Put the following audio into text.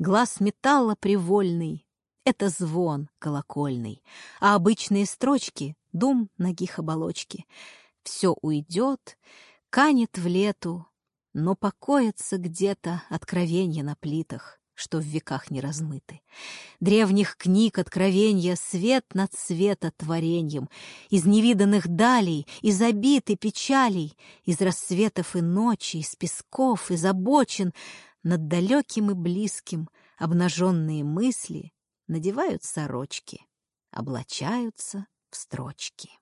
Глаз металла привольный — это звон колокольный, а обычные строчки — дум ногих оболочки. Все уйдет, канет в лету, но покоится где-то откровенье на плитах что в веках не размыты. Древних книг откровенья свет над света твореньем, из невиданных далей, из обид и печалей, из рассветов и ночи, из песков, из обочин, над далеким и близким обнаженные мысли надевают сорочки, облачаются в строчки.